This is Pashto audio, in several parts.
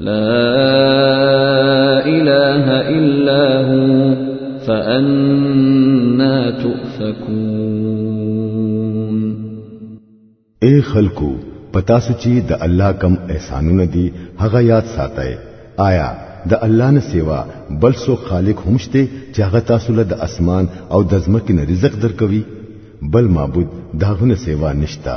لا اله الا هو فانا تؤفكون اے خلکو پتا سچي د الله کم احسانونه دي هغه یاد ساتای آیا د الله نه سیوا بل سو خالق هم شته چې هغه تاسو له د اسمان او د ځمکې نه رزق درکوي بل معبود داغه نه سیوا نشتا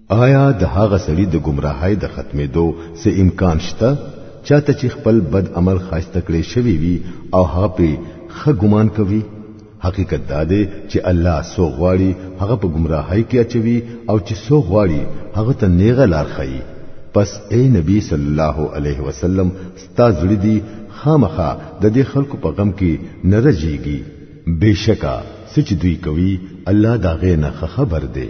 آیا د هغه سړي د گمراهۍ د ختمېدو څه امکان شته چاته چې خپل بد عمل خاصته کړې شوی وي او هغه په خه ګمان کوي حقیقت دا دی چې الله سو غواړي هغه په گمراهۍ کې اچوي او چې سو غواړي هغه ته نیغه لار خي پس اے نبی صلی الله علیه وسلم ستا زړه دی خامخه د دې خلکو په غم کې نه رځيږي بشکا سچ دوی کوي الله دا غې نه خبر دی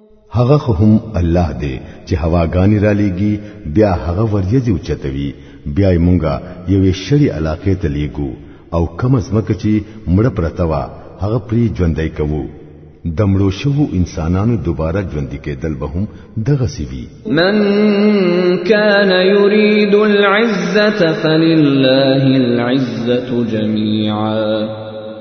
هغه خو هم الله دی چې هواګانی را لېږي بیا هغه وریځي اوچتوي بیا یې مونږه یوې شړې علاقې ته لیږو او کم ځمکه چې مړه پرته وه هغه پرې ژوندی کوو د مړو شوو انسانانو دوباره ژوندي کېدل به هم دغسې وي من کان یرید العزة فلله العزة جميعا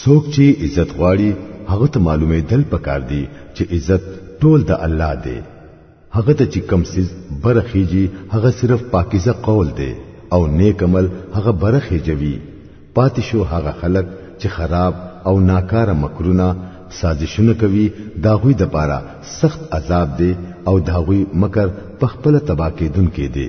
څوک چې عزت غواړي هغه ته معلومه دل پکار دي چې عزت ټول د الله دی هغه ته چې کم سیز برخیږي هغه صرف پاکیزه قول دی او نیک عمل هغه برخیږي پاتې شو هغه خلک چې خراب او ناکاره مکرونه سازشونه کوي دا غوي د پاره سخت عذاب دی او دا غوي مکر په خپل تبا کېدون کې دی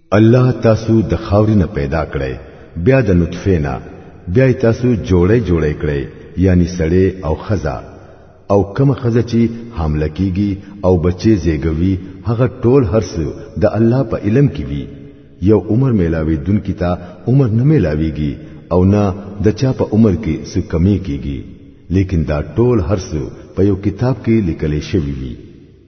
الله تاسو د خاورې نه پیدا کړی بیا د نطفه نه بیا تاسو جوړې جوړې کړی یعنی سړی او خزا او کوم خزا چې حمله کیږي او بچي زیږوي هغه ټول هرڅ د الله په علم کې وي یو عمر میلاوي دن کی تا عمر نه میلاويږي او نه د چا په عمر کې څه کمی کیږي لیکن دا ټول هرڅ په یو کتاب کې لیکل شوی وي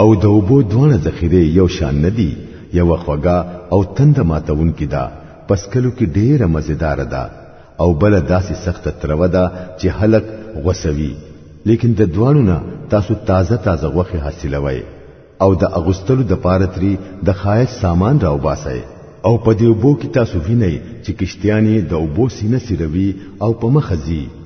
او د اوبو دوه ذخیره یو شان ندي یو خوګه او تند ماتون کی دا پس کلو کی ډیره مزیدار ده او بل داسې سخت ترو ده چې حلق غوسوي لیکن د دوانو نه تاسو تازه تازه غوخه حاصلوي او د اغوستلو د پارتري د خایس سامان راو باسي او په دې وبو کې تاسو وینئ چې کشتیانی د وبو سینه سیروي او په مخزي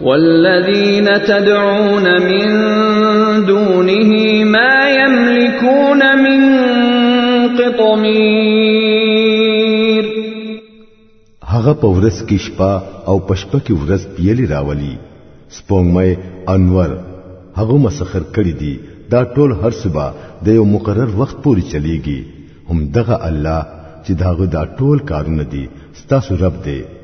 والذین تدعون من دونه ما يملكون من قطمیر هغه په ورځ کې شپه او پشپه کې ورځ پیلي راولي سپوږمۍ انور هغه مسخر کړی دی دا ټول هر سبا د یو مقرر وخت پورې چلیږي هم دغه الله چې داغه دا ټول کارونه دي ستاسو رب دی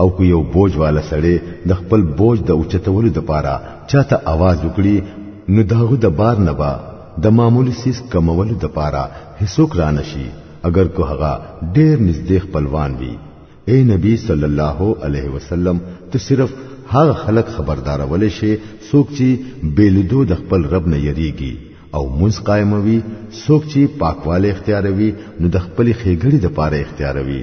او کو یو بوج والا سړی د خپل بوج د اوچتولو د پاره چاته आवाज وکړي نو داغه د بار نه با د معمولی سیس کمولو د پاره هیڅوک را نشي اگر کو هغه ډیر نږدې خپلوان وي اے نبی صلی الله علیه وسلم ته صرف هغه خلک خبردار ولې شي څوک چې بیلدو د خپل رب نه یریږي او منځ قائموي څوک چې پاکواله اختیاروي نو د خپل خېګړې د پاره اختیاروي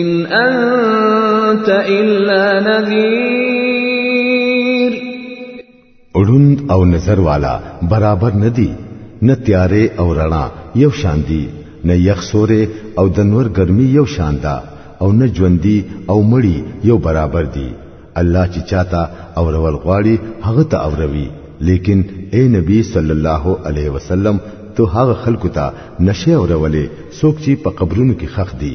ان انت الا نذير اړوند او نظر والا برابر ندي نه تیارې او رڼا یو شان دي نه یخ سورې او د نور ګرمي یو شان ده او نه ژوندۍ او مړی یو برابر دي الله چې چاته او رول غواړي هغه ته اوروي لیکن اے نبی صلی الله علیه وسلم ته هغه خلکو ته نشه اورولې څوک چې په قبرونو کې خخ دي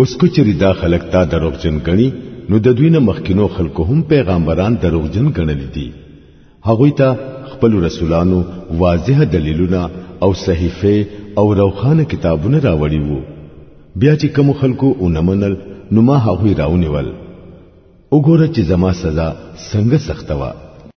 اوس کچری دا خلک تا دروغجن غني نو د دوی نه مخکینو خلکو هم پیغمبران دروغجن غنل دي هغه ته خپل رسولانو واضح دلیلونه او صحیفه او روخانه کتابونه راوړي وو بیا چې کوم خلکو اونمنل نو ما هغه راونیول وګوره چې زما سزا څنګه سخته وه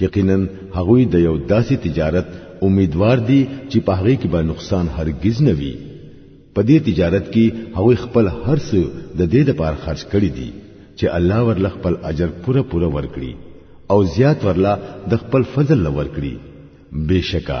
یقینا هغوی د یو داسې تجارت امیدوار دي چې په هغه کې به نقصان هرگز نه وي په دې تجارت کې هغوی خپل هر څه د دې لپاره خرج کړي دي چې الله ورله خپل اجر پوره پوره ورکړي او زیات ورله د خپل فضل لور کړي بشکا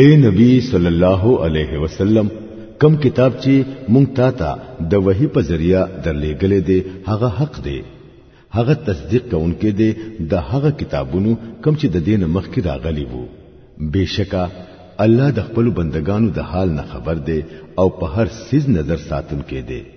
اے نبی صلی الله علیه وسلم کم کتاب چې مونږ تا ته د وحی په ذریعہ درلېګلې دي هغه حق دی هغه تصدیق کوونکې دي د هغه کتابونو کم چې د دین مخکې راغلي وو بشکا الله د خپل بندگانو د حال نه خبر دی او په هر سیز نظر ساتونکې دی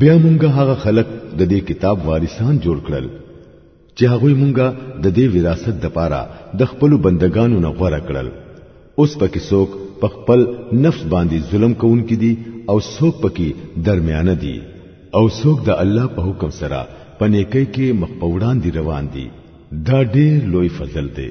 بیا مونږه هغه خلک د دې کتاب وارثان جوړ کړل چې هغه مونږه د دې وراثت د پاره د خپل بندگانو نه غوړه کړل اوس پکې څوک په خپل نفس باندې ظلم کوونکې دي او څوک پکې درمیانه دي او څوک د الله په حکم سره پنیکې کې مخ په وړاندې روان دي دا ډېر لوی فضل دی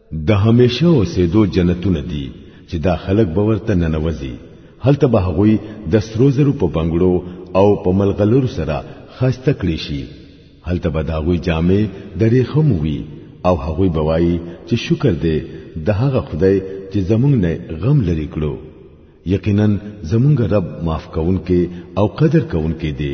د همیشه اوسېدو جنتونه دي چې دا خلک به ورته ننوځي هلته به هغوی د سرو زرو په بنګړو او په ملغلرو سره خسته کړی شي هلته به د هغوی جامې د ریخم وي او هغوی به وایي چې شکر دی د هغه خدای چې زمونږ نه غم لري کړو یقینا زمونږ رب معاف کونکي او قدر کونکي دی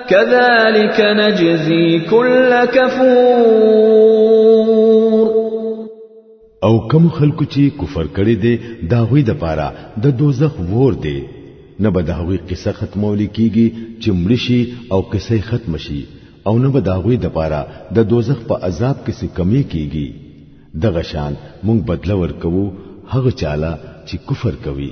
كذلك نجزي كل كفور او کوم خلکو چې کفر کړي دي دا غوي د پاره د دوزخ ور دي نه به د هغوی قصه ختمول کیږي چې مړ شي او قصه ختم شي او نه به د هغوی د پاره د دوزخ په عذاب کې څه کمی کیږي دغه شان مونږ بدله ورکوو هغه چاله چې کفر کوي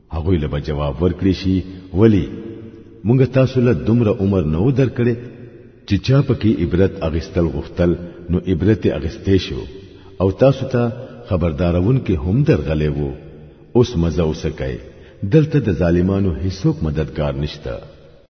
هغه له جواب ورکړي شي ولی مونږ تاسو له دومره عمر نو درکړي چې چا پکې عبرت اغستل غفتل نو عبرت اغستې شو او تاسو ته خبردارون کې هم درغلې وو اوس مزه وسکای دلته د ظالمانو هیڅوک مددگار نشته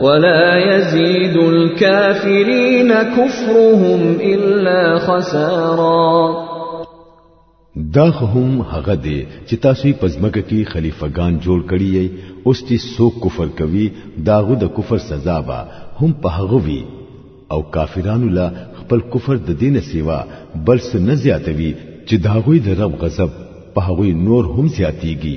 ولا يزيد الكافرين كفرهم الا خسارا دا هم هغه دی چې تاسو په ځمکه کې خلیفګان جوړ کړی یې اوس چې څوک کفر کوي داغه د کفر سزا به هم په هغه وي او کافرانو لا خپل کفر د دین سیوا بل څه نه زیاتوي چې داغوی د رب غضب په هغوی نور هم زیاتیږي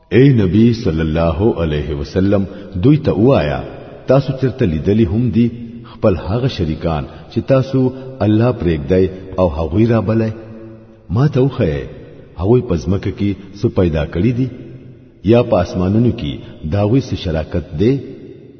اے نبی صلی الله علیه وسلم دوی ته وایا تاسو چرته لیدلی هم دي خپل هغه شریکان چې تاسو الله پرېږدای او هغوی را بلای ما ته وخی هغوی په ځمکه کې څه پیدا کړی دي یا په اسمانونو کې داوی څه شراکت دی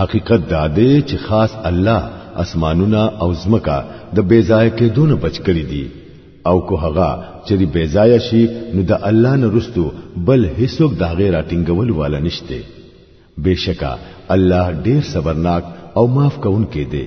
حقیقت دا دی چې خاص الله اسمانونه او زمکا د بیزای کې دون بچ کړی دي او کو هغه چې دی بیزای شي نو د الله نه رستو بل هیڅوک دا غیر اټینګول والا نشته بشکا الله ډیر صبرناک او معاف کون کې دی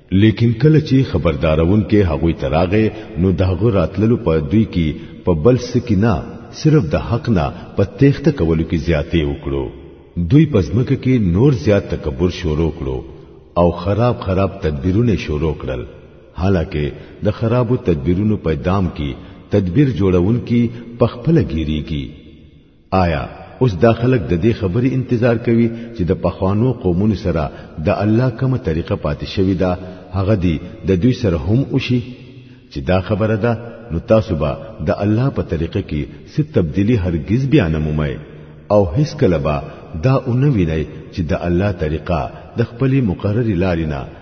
لیکن کله چې خبردارون کې هغوی تراغه نو داغه راتللو په دوی کې په بل سکی نه صرف د حق نه په تېخته کولو کې زیاتې وکړو دوی پزمکه کې نور زیات تکبر شروع کړو او خراب خراب تدبیرونه شروع کړل حالکه د خرابو تدبیرونو په دام کې تدبیر جوړون کې پخپل ګیریږي آیا اوس دا خلک د دې خبرې انتظار کوي چې د پخوانو قومونو سره د الله کومه طریقه پاتې شوې ده هغه دی د دوی سره هم وشي چې دا خبره ده نو تاسو به د الله په طریقه کې څه تبدیلی هرگز بیا نه مومئ او هیڅ کله به دا اونوینئ چې د الله طریقه د خپلې مقررې لارې نه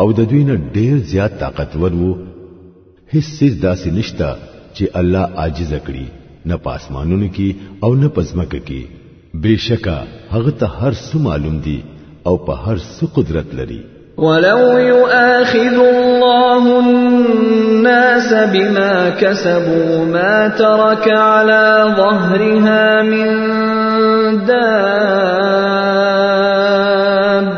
او د دوی نه ډیر زیات طاقتور وو هیڅ سیز داسې نشته چې الله عاجز کړي نه پاسمانونو کې او نه پزمکه کې بشکا هغه ته هر څه معلوم دي او په هر څه قدرت لري ولو يؤاخذ الله الناس بما كسبوا ما ترك على ظهرها من دار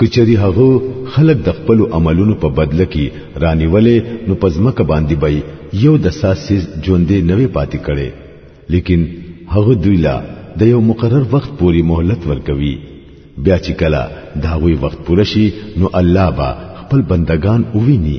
کچری هغه خلق د خپل عملونو په بدله کې رانیولې نو پزمکه باندې بای یو د ساسیز ژوندې نوې پاتې کړي لیکن هغه دوی لا د یو مقرر وخت پوري مهلت ورکوي بیا چې کله دا وی وخت پوره شي نو الله با خپل بندگان وویني